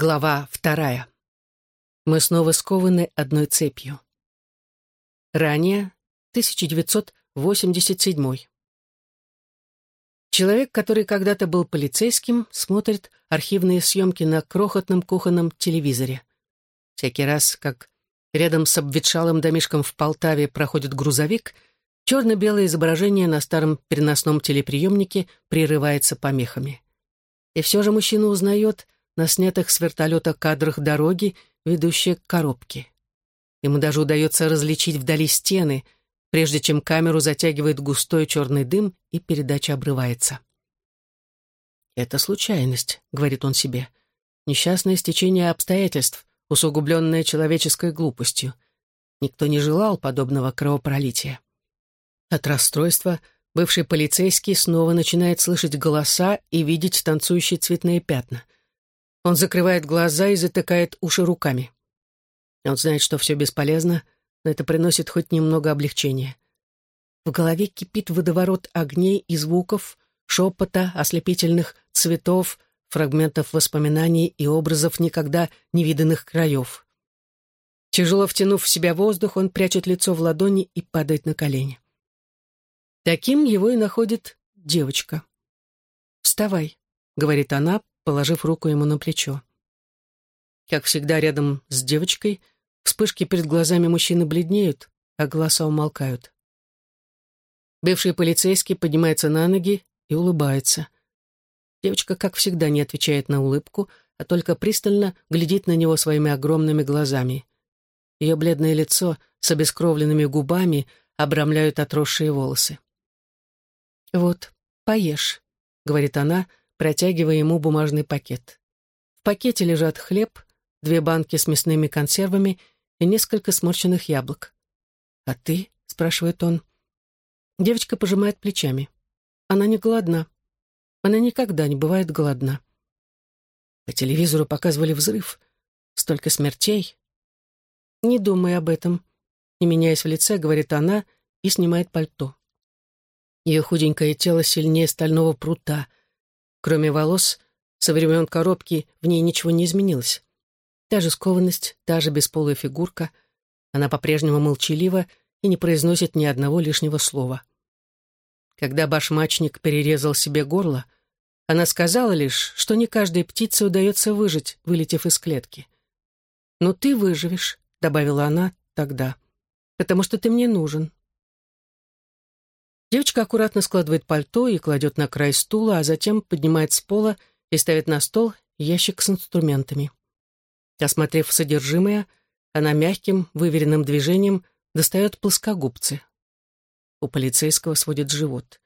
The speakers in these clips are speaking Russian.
Глава вторая. Мы снова скованы одной цепью. Ранее, 1987. Человек, который когда-то был полицейским, смотрит архивные съемки на крохотном кухонном телевизоре. Всякий раз, как рядом с обветшалым домишком в Полтаве проходит грузовик, черно-белое изображение на старом переносном телеприемнике прерывается помехами. И все же мужчина узнает — на снятых с вертолета кадрах дороги, ведущие к коробке. Ему даже удается различить вдали стены, прежде чем камеру затягивает густой черный дым и передача обрывается. «Это случайность», — говорит он себе. «Несчастное стечение обстоятельств, усугубленное человеческой глупостью. Никто не желал подобного кровопролития». От расстройства бывший полицейский снова начинает слышать голоса и видеть танцующие цветные пятна — он закрывает глаза и затыкает уши руками. Он знает, что все бесполезно, но это приносит хоть немного облегчения. В голове кипит водоворот огней и звуков, шепота, ослепительных цветов, фрагментов воспоминаний и образов никогда невиданных краев. Тяжело втянув в себя воздух, он прячет лицо в ладони и падает на колени. Таким его и находит девочка. «Вставай», — говорит она, положив руку ему на плечо. Как всегда рядом с девочкой, вспышки перед глазами мужчины бледнеют, а голоса умолкают. Бывший полицейский поднимается на ноги и улыбается. Девочка, как всегда, не отвечает на улыбку, а только пристально глядит на него своими огромными глазами. Ее бледное лицо с обескровленными губами обрамляют отросшие волосы. «Вот, поешь», — говорит она, — протягивая ему бумажный пакет. В пакете лежат хлеб, две банки с мясными консервами и несколько сморщенных яблок. «А ты?» — спрашивает он. Девочка пожимает плечами. Она не голодна. Она никогда не бывает голодна. По телевизору показывали взрыв. Столько смертей. Не думай об этом. Не меняясь в лице, говорит она и снимает пальто. Ее худенькое тело сильнее стального прута — Кроме волос, со времен коробки в ней ничего не изменилось. Та же скованность, та же бесполая фигурка. Она по-прежнему молчалива и не произносит ни одного лишнего слова. Когда башмачник перерезал себе горло, она сказала лишь, что не каждой птице удается выжить, вылетев из клетки. «Но ты выживешь», — добавила она тогда, — «потому что ты мне нужен». Девочка аккуратно складывает пальто и кладет на край стула, а затем поднимает с пола и ставит на стол ящик с инструментами. Осмотрев содержимое, она мягким, выверенным движением достает плоскогубцы. У полицейского сводит живот.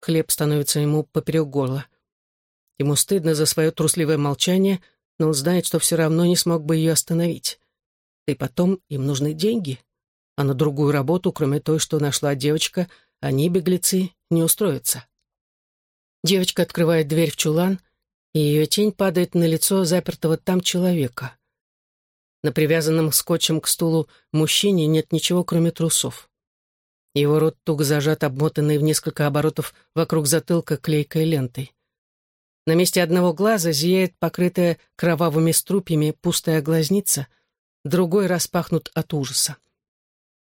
Хлеб становится ему поперек горла. Ему стыдно за свое трусливое молчание, но он знает, что все равно не смог бы ее остановить. И потом им нужны деньги. А на другую работу, кроме той, что нашла девочка, они, беглецы, не устроятся. Девочка открывает дверь в чулан, и ее тень падает на лицо запертого там человека. На привязанном скотчем к стулу мужчине нет ничего, кроме трусов. Его рот туго зажат, обмотанный в несколько оборотов вокруг затылка клейкой лентой. На месте одного глаза зияет покрытая кровавыми струпьями пустая глазница, другой распахнут от ужаса.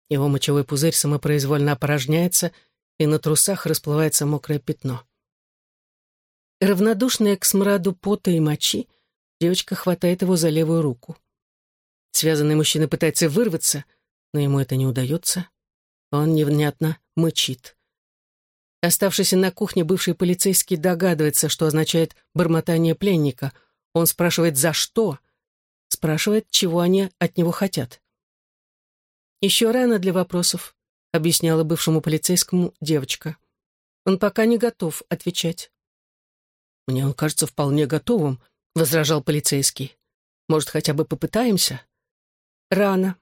Его мочевой пузырь самопроизвольно опорожняется — и на трусах расплывается мокрое пятно. Равнодушная к смраду пота и мочи, девочка хватает его за левую руку. Связанный мужчина пытается вырваться, но ему это не удается. Он невнятно мычит. Оставшийся на кухне бывший полицейский догадывается, что означает бормотание пленника. Он спрашивает «за что?», спрашивает, чего они от него хотят. Еще рано для вопросов объясняла бывшему полицейскому девочка. Он пока не готов отвечать. «Мне он кажется вполне готовым», — возражал полицейский. «Может, хотя бы попытаемся?» «Рано».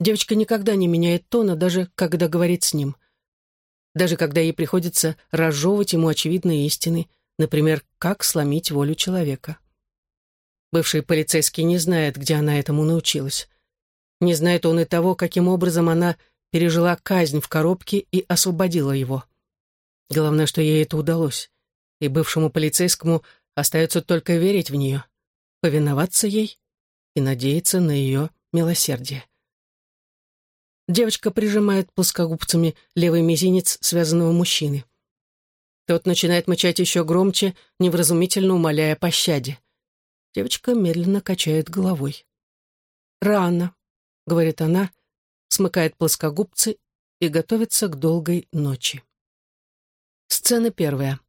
Девочка никогда не меняет тона, даже когда говорит с ним. Даже когда ей приходится разжевывать ему очевидные истины, например, как сломить волю человека. Бывший полицейский не знает, где она этому научилась. Не знает он и того, каким образом она пережила казнь в коробке и освободила его. Главное, что ей это удалось, и бывшему полицейскому остается только верить в нее. повиноваться ей и надеяться на ее милосердие. Девочка прижимает плоскогубцами левый мизинец связанного мужчины. Тот начинает мычать еще громче, невразумительно умоляя пощаде. Девочка медленно качает головой. «Рано», — говорит она, смыкает плоскогубцы и готовится к долгой ночи. Сцена первая.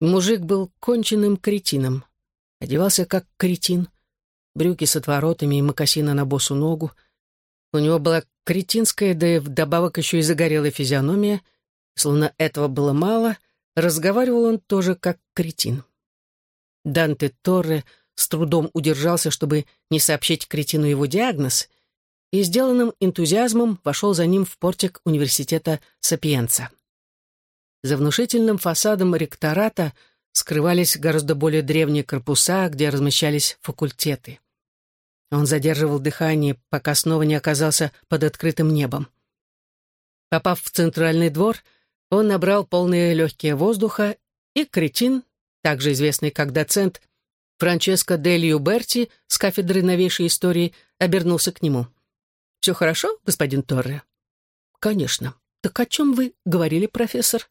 Мужик был конченным кретином. Одевался как кретин. Брюки с отворотами и мокасина на босу ногу. У него была кретинская, да и вдобавок еще и загорелая физиономия. Словно этого было мало, разговаривал он тоже как кретин. Данте Торре с трудом удержался, чтобы не сообщить кретину его диагноз, и сделанным энтузиазмом вошел за ним в портик университета Сапиенца. За внушительным фасадом ректората скрывались гораздо более древние корпуса, где размещались факультеты. Он задерживал дыхание, пока снова не оказался под открытым небом. Попав в центральный двор, он набрал полные легкие воздуха, и кретин, также известный как доцент Франческо Делью Берти с кафедры новейшей истории, обернулся к нему. «Все хорошо, господин Торре?» «Конечно. Так о чем вы говорили, профессор?»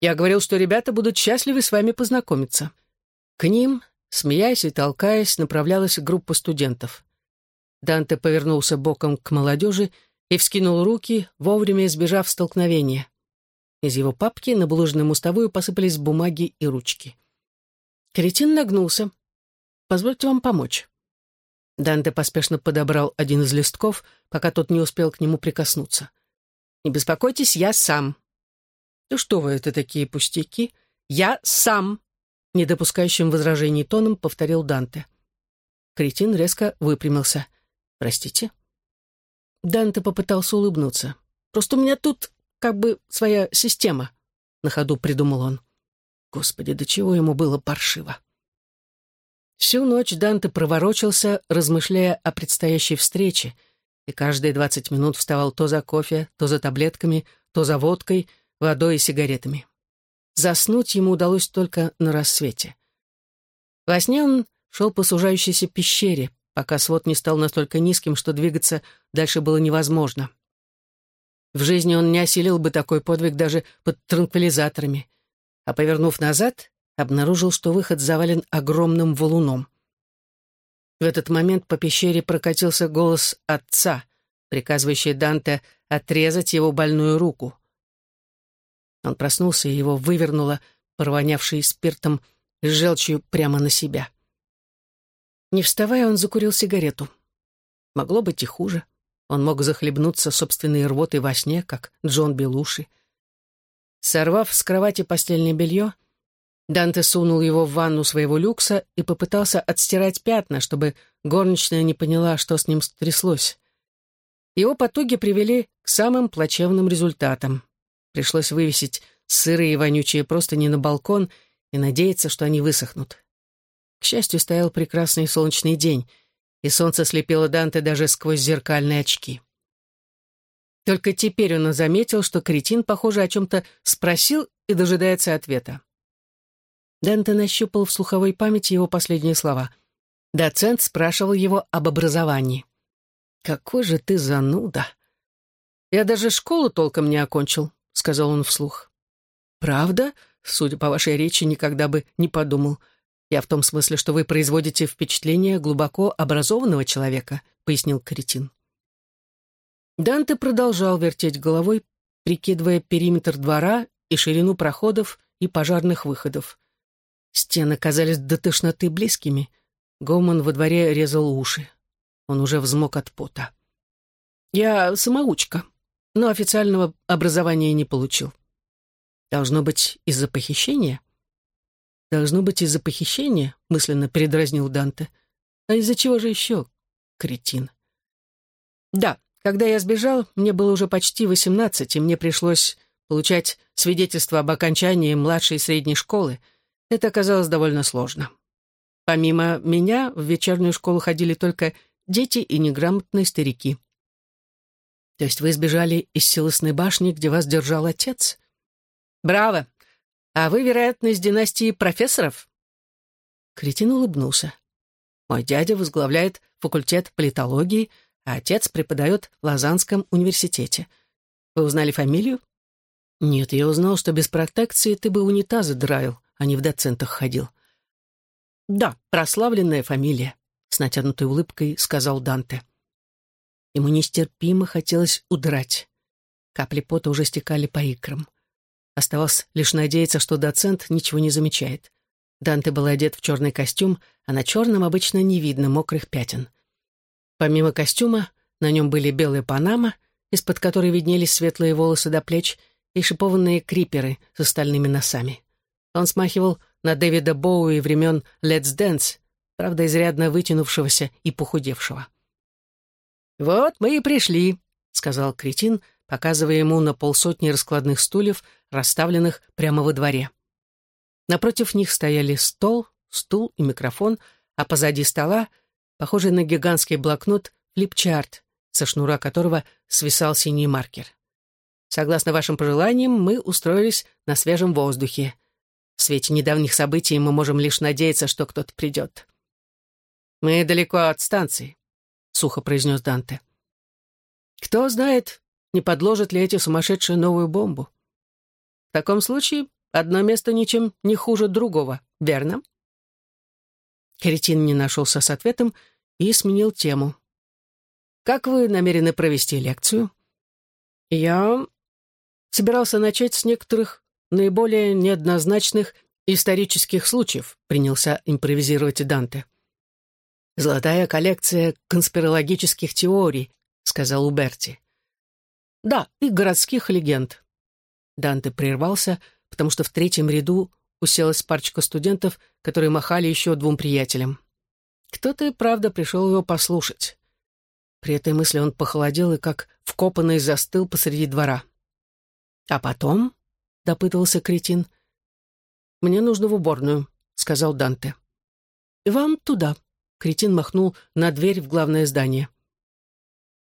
«Я говорил, что ребята будут счастливы с вами познакомиться». К ним, смеясь и толкаясь, направлялась группа студентов. Данте повернулся боком к молодежи и вскинул руки, вовремя избежав столкновения. Из его папки на булыжную мостовую посыпались бумаги и ручки. Кретин нагнулся. «Позвольте вам помочь». Данте поспешно подобрал один из листков, пока тот не успел к нему прикоснуться. «Не беспокойтесь, я сам». «Да что вы, это такие пустяки?» «Я сам», — недопускающим возражений тоном повторил Данте. Кретин резко выпрямился. «Простите?» Данте попытался улыбнуться. «Просто у меня тут как бы своя система», — на ходу придумал он. Господи, до чего ему было паршиво. Всю ночь Данте проворочился, размышляя о предстоящей встрече, и каждые двадцать минут вставал то за кофе, то за таблетками, то за водкой, водой и сигаретами. Заснуть ему удалось только на рассвете. Во сне он шел по сужающейся пещере, пока свод не стал настолько низким, что двигаться дальше было невозможно. В жизни он не осилил бы такой подвиг даже под транквилизаторами — а, повернув назад, обнаружил, что выход завален огромным валуном. В этот момент по пещере прокатился голос отца, приказывающий Данте отрезать его больную руку. Он проснулся, и его вывернуло, провонявший спиртом и желчью прямо на себя. Не вставая, он закурил сигарету. Могло быть и хуже. Он мог захлебнуться собственной рвотой во сне, как Джон Белуши. Сорвав с кровати постельное белье, Данте сунул его в ванну своего люкса и попытался отстирать пятна, чтобы горничная не поняла, что с ним стряслось. Его потуги привели к самым плачевным результатам. Пришлось вывесить сырые и вонючие простыни на балкон и надеяться, что они высохнут. К счастью, стоял прекрасный солнечный день, и солнце слепило Данте даже сквозь зеркальные очки. Только теперь он заметил, что кретин, похоже, о чем-то спросил и дожидается ответа. Дэнте нащупал в слуховой памяти его последние слова. Доцент спрашивал его об образовании. «Какой же ты зануда!» «Я даже школу толком не окончил», — сказал он вслух. «Правда? Судя по вашей речи, никогда бы не подумал. Я в том смысле, что вы производите впечатление глубоко образованного человека», — пояснил кретин. Данте продолжал вертеть головой, прикидывая периметр двора и ширину проходов и пожарных выходов. Стены казались до тошноты близкими. Гомон во дворе резал уши. Он уже взмок от пота. «Я самоучка, но официального образования не получил. Должно быть из-за похищения?» «Должно быть из-за похищения», — мысленно передразнил Данте. «А из-за чего же еще, кретин?» «Да, когда я сбежал, мне было уже почти восемнадцать, и мне пришлось получать свидетельство об окончании младшей и средней школы. Это оказалось довольно сложно. Помимо меня, в вечернюю школу ходили только дети и неграмотные старики. То есть вы сбежали из силосной башни, где вас держал отец? Браво! А вы, вероятно, из династии профессоров? Кретин улыбнулся. «Мой дядя возглавляет факультет политологии, а отец преподает в Лозаннском университете. Вы узнали фамилию?» «Нет, я узнал, что без протекции ты бы унитазы драил, а не в доцентах ходил». «Да, прославленная фамилия», — с натянутой улыбкой сказал Данте. Ему нестерпимо хотелось удрать. Капли пота уже стекали по икрам. Оставалось лишь надеяться, что доцент ничего не замечает. Данте был одет в черный костюм, а на черном обычно не видно мокрых пятен. Помимо костюма, на нем были белая панама, из-под которой виднелись светлые волосы до плеч, и шипованные криперы с остальными носами. Он смахивал на Дэвида Боуи времен «Let's Dance», правда, изрядно вытянувшегося и похудевшего. «Вот мы и пришли», — сказал кретин, показывая ему на полсотни раскладных стульев, расставленных прямо во дворе. Напротив них стояли стол, стул и микрофон, а позади стола, похожий на гигантский блокнот, флипчарт, со шнура которого свисал синий маркер. Согласно вашим пожеланиям, мы устроились на свежем воздухе. В свете недавних событий мы можем лишь надеяться, что кто-то придет. «Мы далеко от станции», — сухо произнес Данте. «Кто знает, не подложат ли эти сумасшедшие новую бомбу. В таком случае одно место ничем не хуже другого, верно?» Каретин не нашелся с ответом и сменил тему. «Как вы намерены провести лекцию?» «Я собирался начать с некоторых наиболее неоднозначных исторических случаев, принялся импровизировать Данте. «Золотая коллекция конспирологических теорий», — сказал Уберти. «Да, и городских легенд». Данте прервался, потому что в третьем ряду уселась парочка студентов, которые махали еще двум приятелям. Кто-то и правда пришел его послушать. При этой мысли он похолодел и как вкопанный застыл посреди двора. «А потом?» — допытывался кретин. «Мне нужно в уборную», — сказал Данте. «Вам туда», — кретин махнул на дверь в главное здание.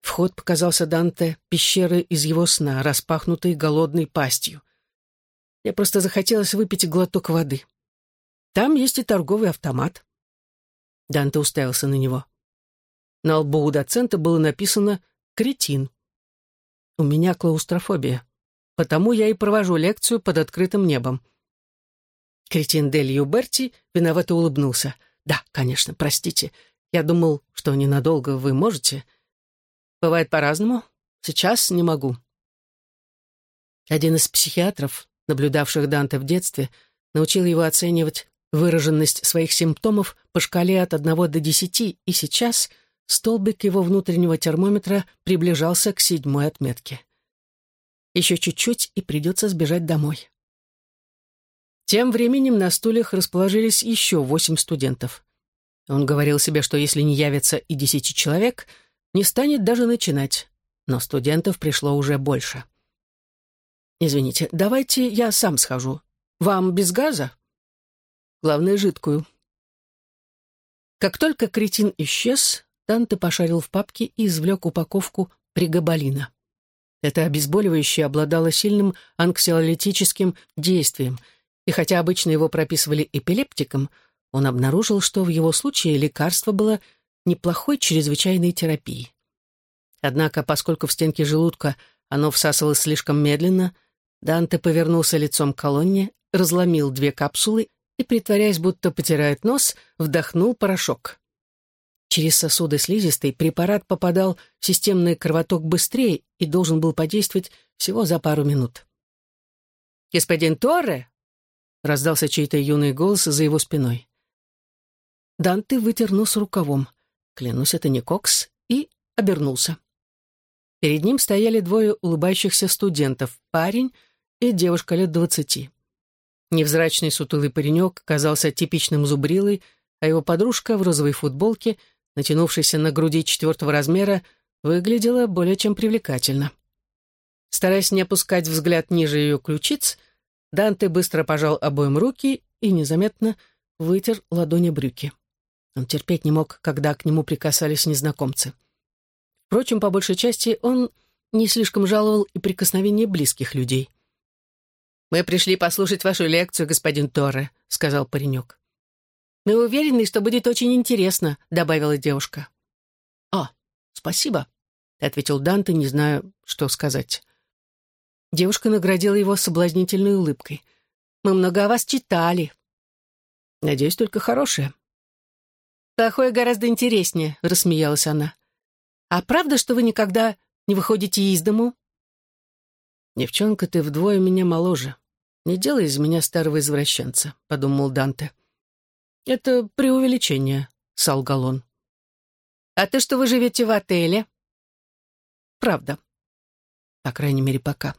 Вход показался Данте пещеры из его сна, распахнутой голодной пастью. Мне просто захотелось выпить глоток воды. Там есть и торговый автомат. Данте уставился на него. На лбу у доцента было написано «Кретин». «У меня клаустрофобия», Потому я и провожу лекцию под открытым небом. Кретин Дель Юберти виновато улыбнулся. «Да, конечно, простите. Я думал, что ненадолго вы можете. Бывает по-разному. Сейчас не могу». Один из психиатров, наблюдавших Данте в детстве, научил его оценивать выраженность своих симптомов по шкале от 1 до 10, и сейчас столбик его внутреннего термометра приближался к седьмой отметке. Еще чуть-чуть, и придется сбежать домой. Тем временем на стульях расположились еще восемь студентов. Он говорил себе, что если не явится и десяти человек, не станет даже начинать. Но студентов пришло уже больше. «Извините, давайте я сам схожу. Вам без газа?» «Главное, жидкую». Как только кретин исчез, Танте пошарил в папке и извлек упаковку пригабалина. Это обезболивающее обладало сильным анксиолитическим действием, и хотя обычно его прописывали эпилептикам, он обнаружил, что в его случае лекарство было неплохой чрезвычайной терапией. Однако, поскольку в стенке желудка оно всасывалось слишком медленно, Данте повернулся лицом к колонне, разломил две капсулы и, притворяясь, будто потирает нос, вдохнул порошок. Через сосуды слизистой препарат попадал в системный кровоток быстрее и должен был подействовать всего за пару минут. «Господин Торре!» — раздался чей-то юный голос за его спиной. Данте вытер нос рукавом. Клянусь, это не Кокс, и обернулся. Перед ним стояли двое улыбающихся студентов, парень и девушка лет двадцати. Невзрачный сутулый паренек казался типичным зубрилой, а его подружка в розовой футболке — натянувшейся на груди четвертого размера, выглядела более чем привлекательно. Стараясь не опускать взгляд ниже ее ключиц, Данте быстро пожал обоим руки и незаметно вытер ладони брюки. Он терпеть не мог, когда к нему прикасались незнакомцы. Впрочем, по большей части он не слишком жаловал и прикосновения близких людей. «Мы пришли послушать вашу лекцию, господин Торре», — сказал паренек. Мы уверены, что будет очень интересно», — добавила девушка. «А, спасибо», — ответил Данте, не зная, что сказать. Девушка наградила его соблазнительной улыбкой. «Мы много о вас читали». «Надеюсь, только хорошее». «Плохое гораздо интереснее», — рассмеялась она. «А правда, что вы никогда не выходите из дому?» «Девчонка, ты вдвое меня моложе. Не делай из меня старого извращенца», — подумал Данте. «Это преувеличение», — солгал он. «А то, что вы живете в отеле?» «Правда. По крайней мере, пока.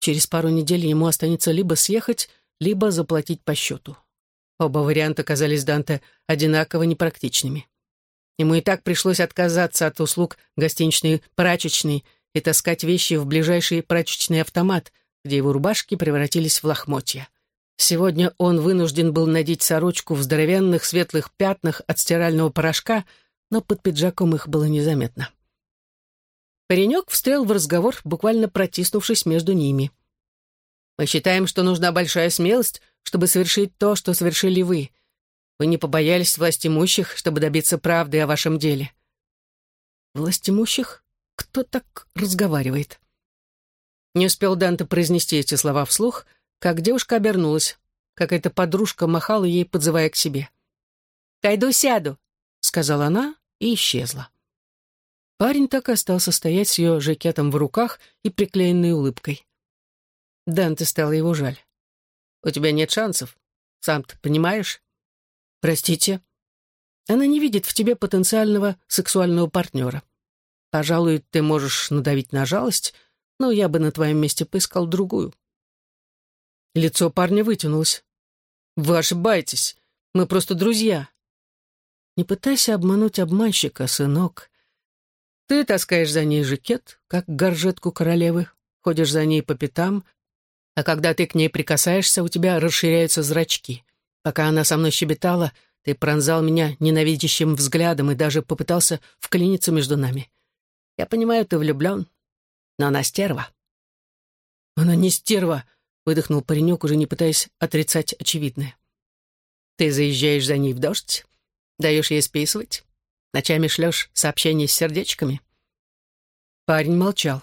Через пару недель ему останется либо съехать, либо заплатить по счету. Оба варианта казались Данте одинаково непрактичными. Ему и так пришлось отказаться от услуг гостиничной прачечной и таскать вещи в ближайший прачечный автомат, где его рубашки превратились в лохмотья. Сегодня он вынужден был надеть сорочку в здоровенных светлых пятнах от стирального порошка, но под пиджаком их было незаметно. Паренек встрял в разговор, буквально протиснувшись между ними. «Мы считаем, что нужна большая смелость, чтобы совершить то, что совершили вы. Вы не побоялись властимущих, чтобы добиться правды о вашем деле». «Властимущих? Кто так разговаривает?» Не успел Данте произнести эти слова вслух, как девушка обернулась. Какая-то подружка махала ей, подзывая к себе. «Пойду сяду», — сказала она и исчезла. Парень так и остался стоять с ее жакетом в руках и приклеенной улыбкой. Данте стало его жаль. «У тебя нет шансов, сам ты понимаешь?» «Простите». Она не видит в тебе потенциального сексуального партнера. Пожалуй, ты можешь надавить на жалость, но я бы на твоем месте поискал другую. Лицо парня вытянулось. «Вы ошибаетесь. Мы просто друзья». «Не пытайся обмануть обманщика, сынок. Ты таскаешь за ней жакет, как горжетку королевы, ходишь за ней по пятам, а когда ты к ней прикасаешься, у тебя расширяются зрачки. Пока она со мной щебетала, ты пронзал меня ненавидящим взглядом и даже попытался вклиниться между нами. Я понимаю, ты влюблен, но она стерва». «Она не стерва», — выдохнул паренек, уже не пытаясь отрицать очевидное. «Ты заезжаешь за ней в дождь, даешь ей списывать, Ночами шлешь сообщения с сердечками?» Парень молчал.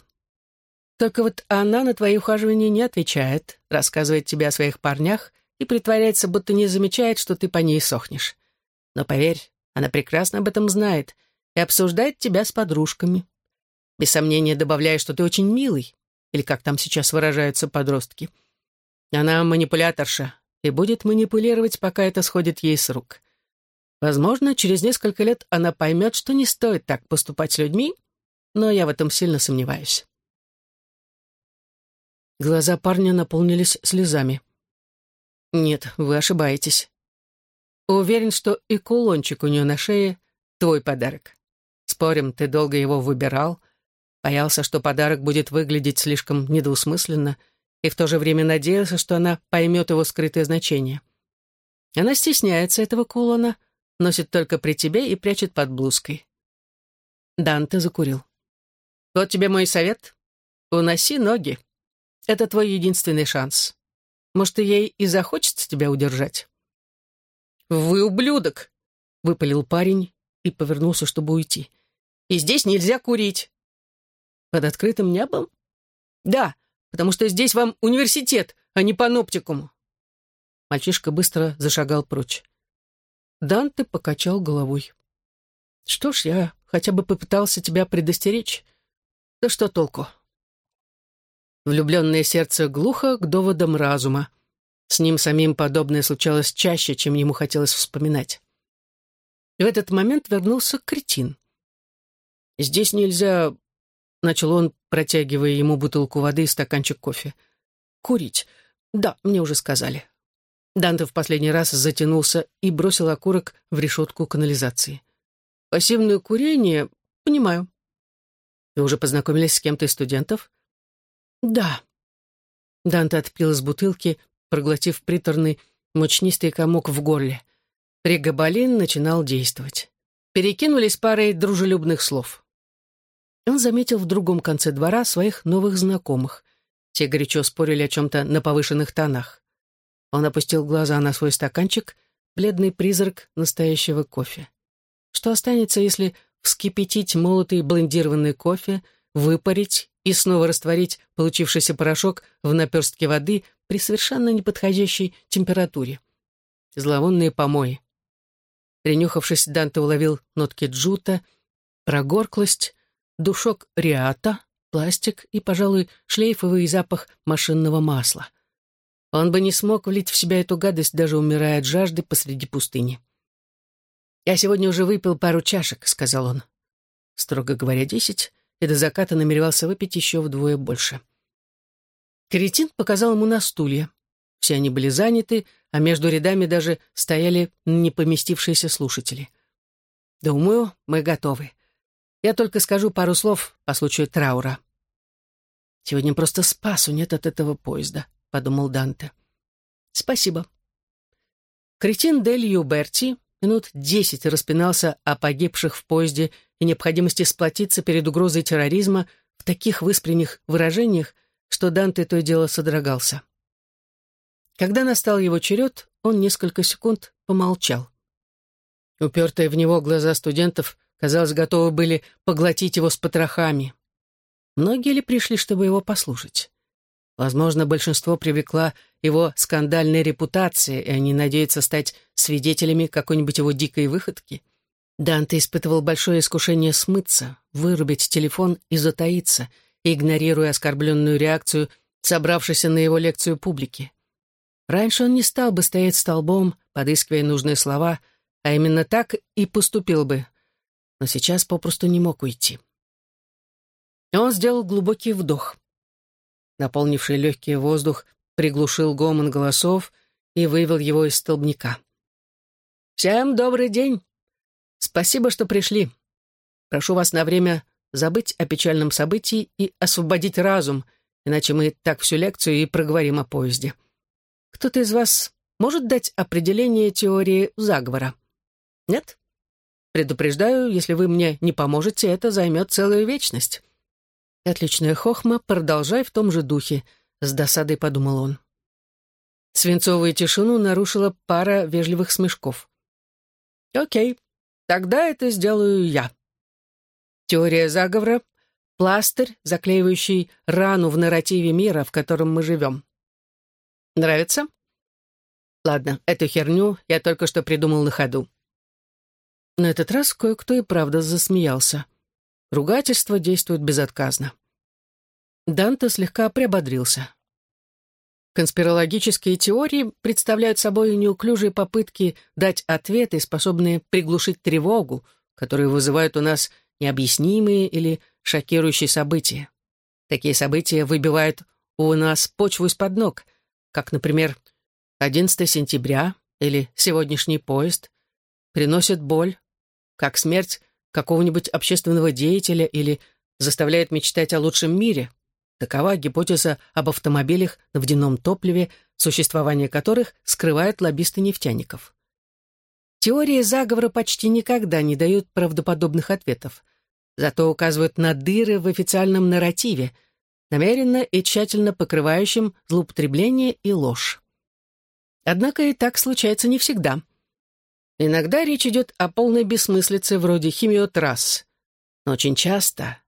«Только вот она на твои ухаживания не отвечает, рассказывает тебе о своих парнях и притворяется, будто не замечает, что ты по ней сохнешь. Но поверь, она прекрасно об этом знает и обсуждает тебя с подружками. Без сомнения добавляя, что ты очень милый, или как там сейчас выражаются подростки. Она манипуляторша и будет манипулировать, пока это сходит ей с рук. Возможно, через несколько лет она поймет, что не стоит так поступать с людьми, но я в этом сильно сомневаюсь. Глаза парня наполнились слезами. «Нет, вы ошибаетесь. Уверен, что и кулончик у нее на шее — твой подарок. Спорим, ты долго его выбирал, боялся, что подарок будет выглядеть слишком недвусмысленно, и в то же время надеялся, что она поймет его скрытое значение. Она стесняется этого кулона — носит только при тебе и прячет под блузкой. Данте закурил. Вот тебе мой совет. Уноси ноги. Это твой единственный шанс. Может, ей и захочется тебя удержать. «Вы ублюдок!» — выпалил парень и повернулся, чтобы уйти. «И здесь нельзя курить». «Под открытым небом?» «Да, потому что здесь вам университет, а не паноптикум». Мальчишка быстро зашагал прочь. Данте покачал головой. «Что ж, я хотя бы попытался тебя предостеречь. Да что толку?» Влюбленное сердце глухо к доводам разума. С ним самим подобное случалось чаще, чем ему хотелось вспоминать. И в этот момент вернулся кретин. «Здесь нельзя...» — начал он, протягивая ему бутылку воды и стаканчик кофе. «Курить. Да, мне уже сказали. Данте в последний раз затянулся и бросил окурок в решетку канализации. «Пассивное курение? Понимаю». «Вы уже познакомились с кем-то из студентов?» «Да». Данте отпил из бутылки, проглотив приторный, мучнистый комок в горле. Пригабалин начинал действовать. Перекинулись парой дружелюбных слов. Он заметил в другом конце двора своих новых знакомых. Те горячо спорили о чем-то на повышенных тонах. Он опустил глаза на свой стаканчик, бледный призрак настоящего кофе. Что останется, если вскипятить молотый блендированный кофе, выпарить и снова растворить получившийся порошок в наперстке воды при совершенно неподходящей температуре? Зловонные помои. Принюхавшись, Данте уловил нотки джута, прогорклость, душок риата, пластик и, пожалуй, шлейфовый запах машинного масла. Он бы не смог влить в себя эту гадость, даже умирая от жажды посреди пустыни. «Я сегодня уже выпил пару чашек», — сказал он. Строго говоря, десять, и до заката намеревался выпить еще вдвое больше. Кретин показал ему на стулья. Все они были заняты, а между рядами даже стояли непоместившиеся слушатели. «Думаю, мы готовы. Я только скажу пару слов по случаю траура». «Сегодня просто спасу нет от этого поезда», — подумал Данте. «Спасибо». Кретин Дель Юберти минут десять распинался о погибших в поезде и необходимости сплотиться перед угрозой терроризма в таких выспренних выражениях, что Данте то и дело содрогался. Когда настал его черед, он несколько секунд помолчал. Упертые в него глаза студентов, казалось, готовы были поглотить его с потрохами. Многие ли пришли, чтобы его послушать? Возможно, большинство привлекла его скандальная репутация, и они надеются стать свидетелями какой-нибудь его дикой выходки. Данте испытывал большое искушение смыться, вырубить телефон и затаиться, игнорируя оскорбленную реакцию собравшейся на его лекцию публики. Раньше он не стал бы стоять столбом, подыскивая нужные слова, а именно так и поступил бы, но сейчас попросту не мог уйти. Он сделал глубокий вдох. Наполнивший легкий воздух приглушил гомон голосов и вывел его из столбняка. «Всем добрый день! Спасибо, что пришли. Прошу вас на время забыть о печальном событии и освободить разум, иначе мы так всю лекцию и проговорим о поезде. Кто-то из вас может дать определение теории заговора? Нет? Предупреждаю, если вы мне не поможете, это займет целую вечность. Отличная хохма, продолжай в том же духе, с досадой подумал он. Свинцовую тишину нарушила пара вежливых смешков. Окей, тогда это сделаю я. Теория заговора — пластырь, заклеивающий рану в нарративе мира, в котором мы живем. Нравится? Ладно, эту херню я только что придумал на ходу. На этот раз кое-кто и правда засмеялся. Ругательство действует безотказно. Данте слегка приободрился. Конспирологические теории представляют собой неуклюжие попытки дать ответы, способные приглушить тревогу, которые вызывают у нас необъяснимые или шокирующие события. Такие события выбивают у нас почву из-под ног, как, например, 11 сентября или сегодняшний поезд, приносят боль, как смерть какого-нибудь общественного деятеля или заставляет мечтать о лучшем мире. Такова гипотеза об автомобилях на водяном топливе, существование которых скрывают лоббисты нефтяников. Теории заговора почти никогда не дают правдоподобных ответов, зато указывают на дыры в официальном нарративе, намеренно и тщательно покрывающим злоупотребление и ложь. Однако и так случается не всегда – Иногда речь идет о полной бессмыслице вроде химиотрасс, но очень часто...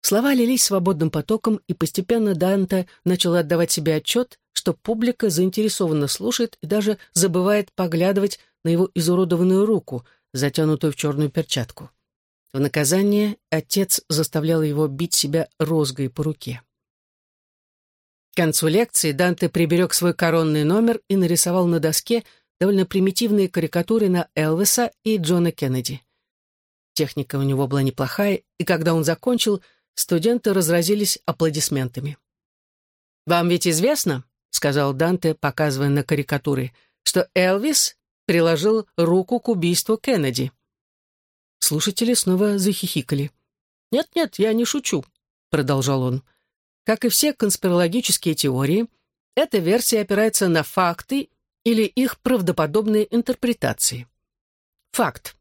Слова лились свободным потоком, и постепенно Данте начал отдавать себе отчет, что публика заинтересованно слушает и даже забывает поглядывать на его изуродованную руку, затянутую в черную перчатку. В наказание отец заставлял его бить себя розгой по руке. К концу лекции Данте приберег свой коронный номер и нарисовал на доске довольно примитивные карикатуры на Элвиса и Джона Кеннеди. Техника у него была неплохая, и когда он закончил, студенты разразились аплодисментами. «Вам ведь известно, — сказал Данте, показывая на карикатуры, — что Элвис приложил руку к убийству Кеннеди». Слушатели снова захихикали. «Нет-нет, я не шучу», — продолжал он. «Как и все конспирологические теории, эта версия опирается на факты или их правдоподобные интерпретации. Факт.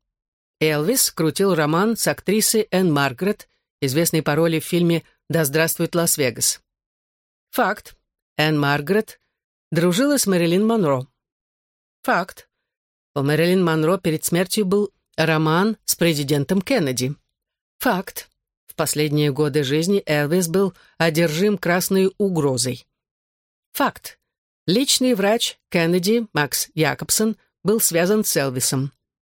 Элвис крутил роман с актрисой Энн Маргарет, известной по роли в фильме «Да здравствует Лас-Вегас». Факт. Энн Маргарет дружила с Мэрилин Монро. Факт. У Мэрилин Монро перед смертью был роман с президентом Кеннеди. Факт. В последние годы жизни Элвис был одержим красной угрозой. Факт. Личный врач Кеннеди, Макс Якобсон, был связан с Элвисом.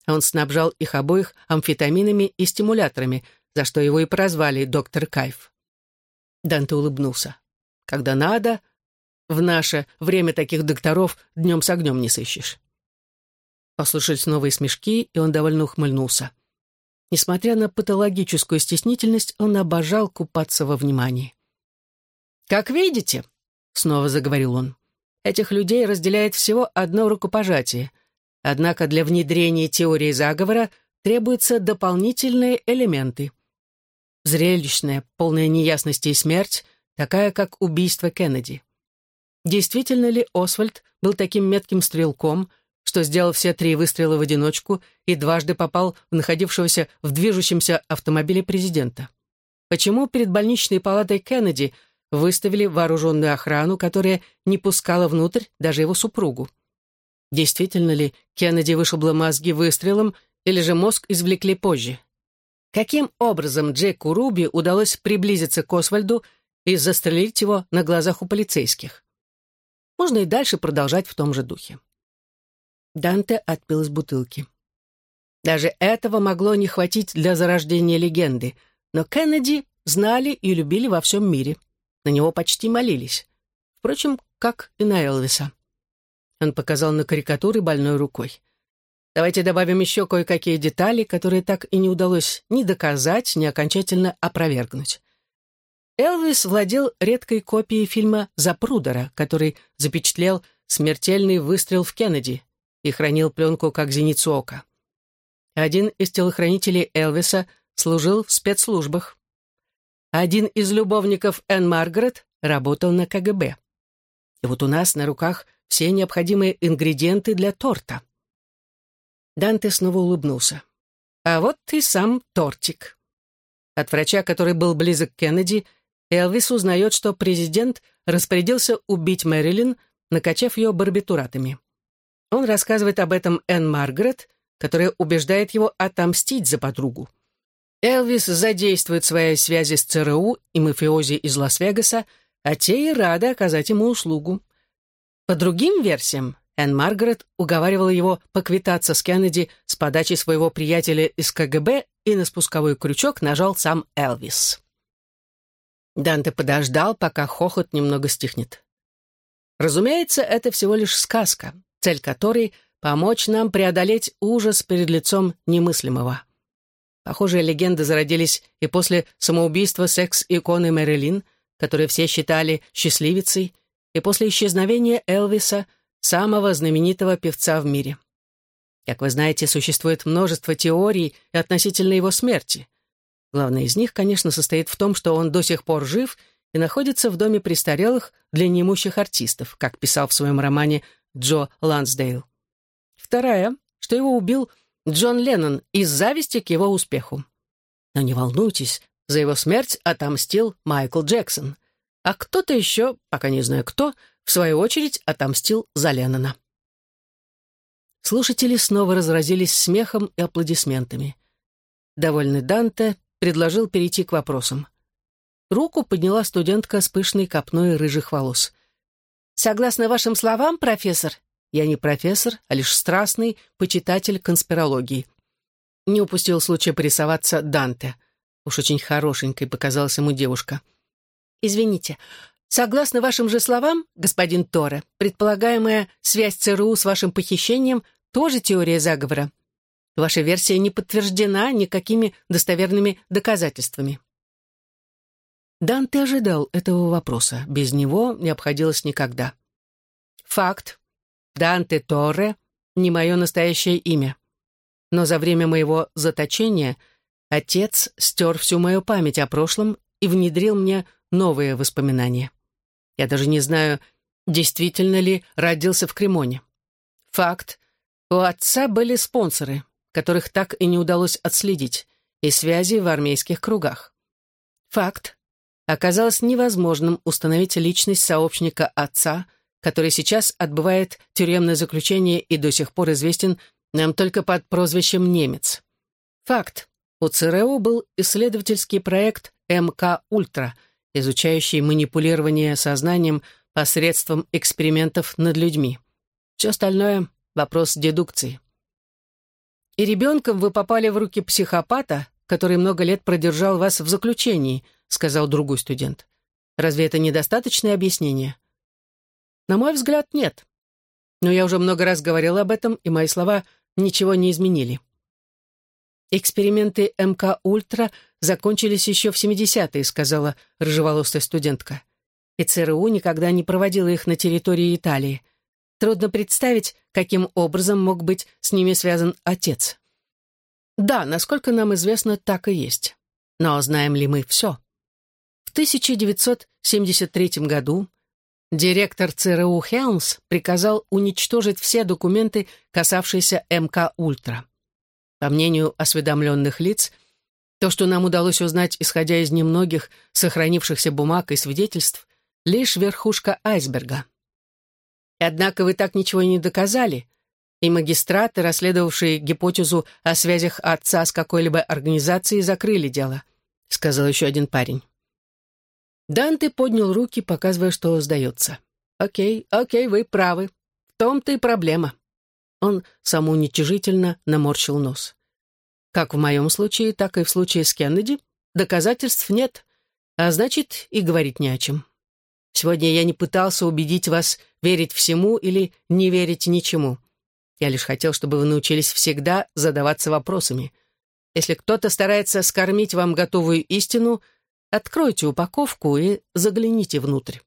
Он снабжал их обоих амфетаминами и стимуляторами, за что его и прозвали доктор Кайф. Данте улыбнулся. «Когда надо, в наше время таких докторов днем с огнем не сыщешь». Послышались новые смешки, и он довольно ухмыльнулся. Несмотря на патологическую стеснительность, он обожал купаться во внимании. «Как видите», — снова заговорил он, — «этих людей разделяет всего одно рукопожатие. Однако для внедрения теории заговора требуются дополнительные элементы. Зрелищная, полная неясности и смерть, такая как убийство Кеннеди. Действительно ли Освальд был таким метким стрелком, что сделал все три выстрела в одиночку и дважды попал в находившегося в движущемся автомобиле президента? Почему перед больничной палатой Кеннеди выставили вооруженную охрану, которая не пускала внутрь даже его супругу? Действительно ли Кеннеди вышибло мозги выстрелом, или же мозг извлекли позже? Каким образом Джеку Руби удалось приблизиться к Освальду и застрелить его на глазах у полицейских? Можно и дальше продолжать в том же духе. Данте отпил из бутылки. Даже этого могло не хватить для зарождения легенды, но Кеннеди знали и любили во всем мире. На него почти молились. Впрочем, как и на Элвиса. Он показал на карикатуры больной рукой. Давайте добавим еще кое-какие детали, которые так и не удалось ни доказать, ни окончательно опровергнуть. Элвис владел редкой копией фильма «Запрудера», который запечатлел смертельный выстрел в Кеннеди и хранил пленку как зеницу ока. Один из телохранителей Элвиса служил в спецслужбах. Один из любовников Энн Маргарет работал на КГБ. И вот у нас на руках все необходимые ингредиенты для торта. Данте снова улыбнулся. А вот и сам тортик. От врача, который был близок к Кеннеди, Элвис узнает, что президент распорядился убить Мэрилин, накачав ее барбитуратами. Он рассказывает об этом Энн Маргарет, которая убеждает его отомстить за подругу. Элвис задействует свои связи с ЦРУ и мафиози из Лас-Вегаса, а те и рады оказать ему услугу. По другим версиям, Энн Маргарет уговаривала его поквитаться с Кеннеди с подачи своего приятеля из КГБ, и на спусковой крючок нажал сам Элвис. Данте подождал, пока хохот немного стихнет. Разумеется, это всего лишь сказка, цель которой — помочь нам преодолеть ужас перед лицом немыслимого. Похожие легенды зародились и после самоубийства секс-иконы Мэрилин, которую все считали счастливицей, и после исчезновения Элвиса, самого знаменитого певца в мире. Как вы знаете, существует множество теорий относительно его смерти. Главная из них, конечно, состоит в том, что он до сих пор жив и находится в доме престарелых для неимущих артистов, как писал в своем романе Джо Лансдейл. Вторая, что его убил Джон Леннон из зависти к его успеху. Но не волнуйтесь, за его смерть отомстил Майкл Джексон. А кто-то еще, пока не знаю кто, в свою очередь отомстил за Леннона. Слушатели снова разразились смехом и аплодисментами. Довольный Данте предложил перейти к вопросам. Руку подняла студентка с пышной копной рыжих волос. «Согласно вашим словам, профессор, я не профессор, а лишь страстный почитатель конспирологии». Не упустил случая порисоваться Данте. Уж очень хорошенькой показалась ему девушка. «Извините, согласно вашим же словам, господин Торе, предполагаемая связь ЦРУ с вашим похищением тоже теория заговора. Ваша версия не подтверждена никакими достоверными доказательствами». Данте ожидал этого вопроса. Без него не обходилось никогда. Факт. Данте Торре — не мое настоящее имя. Но за время моего заточения отец стер всю мою память о прошлом и внедрил мне новые воспоминания. Я даже не знаю, действительно ли родился в Кремоне. Факт. У отца были спонсоры, которых так и не удалось отследить, и связи в армейских кругах. Факт. Оказалось невозможным установить личность сообщника отца, который сейчас отбывает тюремное заключение и до сих пор известен нам только под прозвищем «Немец». Факт. У ЦРУ был исследовательский проект МК «Ультра», изучающий манипулирование сознанием посредством экспериментов над людьми. Все остальное — вопрос дедукции. И ребенком вы попали в руки психопата, который много лет продержал вас в заключении, сказал другой студент. Разве это недостаточное объяснение? На мой взгляд, нет. Но я уже много раз говорил об этом, и мои слова ничего не изменили. «Эксперименты МК «Ультра» закончились еще в 70-е», сказала рыжеволосая студентка. «И ЦРУ никогда не проводила их на территории Италии. Трудно представить, каким образом мог быть с ними связан отец». Да, насколько нам известно, так и есть. Но знаем ли мы все? В 1973 году директор ЦРУ Хелмс приказал уничтожить все документы, касавшиеся МК «Ультра». По мнению осведомленных лиц, то, что нам удалось узнать, исходя из немногих сохранившихся бумаг и свидетельств, лишь верхушка айсберга. Однако вы так ничего и не доказали, и магистраты, расследовавшие гипотезу о связях отца с какой-либо организацией, закрыли дело, сказал еще один парень. Данте поднял руки, показывая, что сдается. «Окей, окей, вы правы. В том-то и проблема. Он самоуничижительно наморщил нос. Как в моем случае, так и в случае с Кеннеди, доказательств нет, а значит, и говорить не о чем. Сегодня я не пытался убедить вас верить всему или не верить ничему. Я лишь хотел, чтобы вы научились всегда задаваться вопросами. Если кто-то старается скормить вам готовую истину, откройте упаковку и загляните внутрь.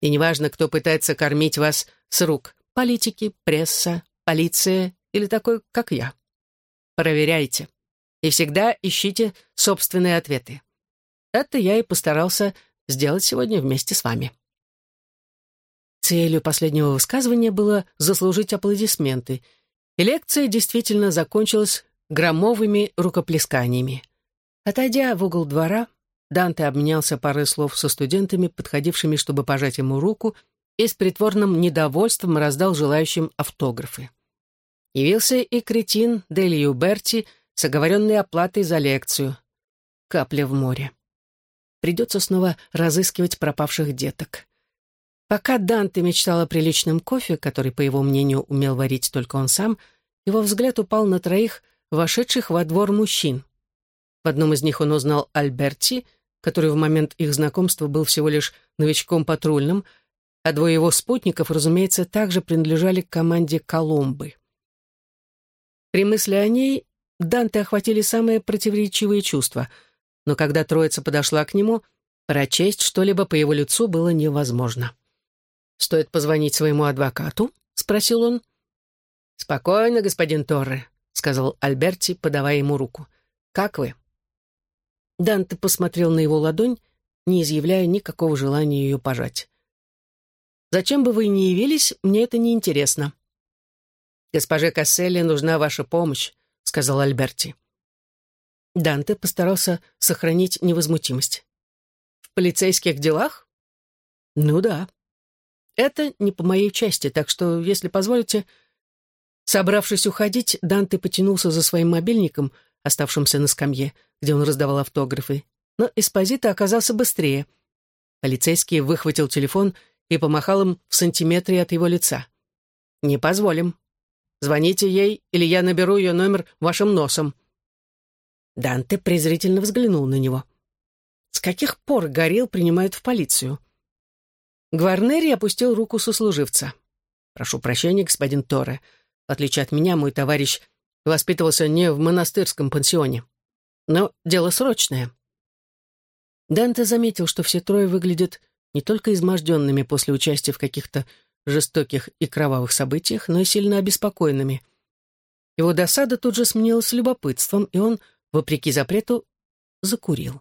И неважно, кто пытается кормить вас с рук — политики, пресса, полиция или такой, как я. Проверяйте. И всегда ищите собственные ответы. Это я и постарался сделать сегодня вместе с вами. Целью последнего высказывания было заслужить аплодисменты, и лекция действительно закончилась громовыми рукоплесканиями. Отойдя в угол двора, Данте обменялся парой слов со студентами, подходившими, чтобы пожать ему руку, и с притворным недовольством раздал желающим автографы. Явился и кретин Делью Берти с оговоренной оплатой за лекцию. Капля в море. Придется снова разыскивать пропавших деток. Пока Данте мечтал о приличном кофе, который, по его мнению, умел варить только он сам, его взгляд упал на троих вошедших во двор мужчин. В одном из них он узнал Альберти, который в момент их знакомства был всего лишь новичком патрульным, а двое его спутников, разумеется, также принадлежали к команде Коломбы. При мысли о ней Данте охватили самые противоречивые чувства, но когда троица подошла к нему, прочесть что-либо по его лицу было невозможно. «Стоит позвонить своему адвокату?» — спросил он. «Спокойно, господин Торре», — сказал Альберти, подавая ему руку. «Как вы?» Данте посмотрел на его ладонь, не изъявляя никакого желания ее пожать. «Зачем бы вы ни явились, мне это не интересно. «Госпоже Касселли нужна ваша помощь», — сказал Альберти. Данте постарался сохранить невозмутимость. «В полицейских делах?» «Ну да. Это не по моей части, так что, если позволите...» Собравшись уходить, Данте потянулся за своим мобильником, оставшимся на скамье, где он раздавал автографы, но Эспозито оказался быстрее. Полицейский выхватил телефон и помахал им в сантиметре от его лица. «Не позволим», Звоните ей, или я наберу ее номер вашим носом». Данте презрительно взглянул на него. «С каких пор Горил принимают в полицию?» Гварнери опустил руку сослуживца. «Прошу прощения, господин Торе. В отличие от меня, мой товарищ воспитывался не в монастырском пансионе. Но дело срочное». Данте заметил, что все трое выглядят не только изможденными после участия в каких-то жестоких и кровавых событиях, но и сильно обеспокоенными. Его досада тут же сменилась любопытством, и он, вопреки запрету, закурил.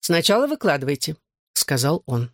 «Сначала выкладывайте», — сказал он.